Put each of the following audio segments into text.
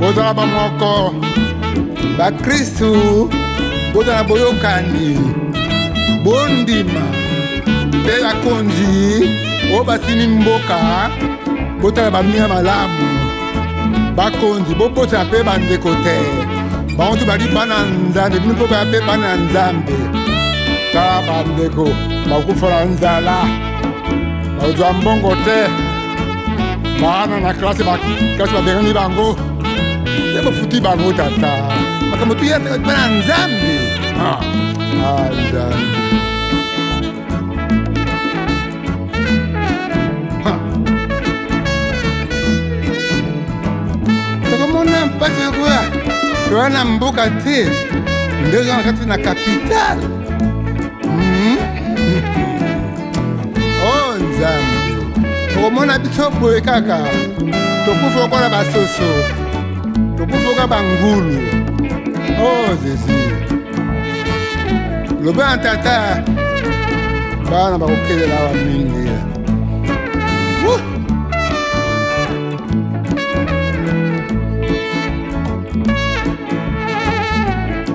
bozala bamoko bakristu bozala na boyokani bondima mpe bakonzi oyo basimi mboka botala bamia malamu bakonzi bobosana mpe bandeko te bango to bali bana nzambe bino mpo baya mpe bana ya nzambe tala bandeko bakufa na nzala bazwa mbongo te bana na klase baklase babengani bango te bofuti bango tata makambo tuyataka bana nzambe ah, ah, nzambe mpasi ekoya toya na mboka te nde oza na kati na kapitale o oh, nzambe okomona biso boye kaka tokufa lokola basoso tokufa lokola bangulu o oh, zezi lobe ya tata bana bakokelela wa mingi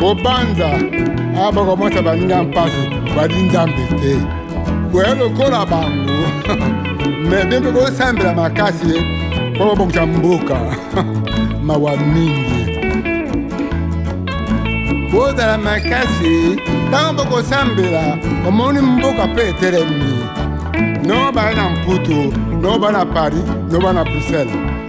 kobanza aa bakomonisa baninga mpasi badi nzambe te boya lokola bango me bie mpe bosambela makasi mpo babongisa mboka mawa mingi bozala makasi ntango bokosambela omoni mboka mpe etelemi no baya na mputu no ba na paris no ba na bruxelles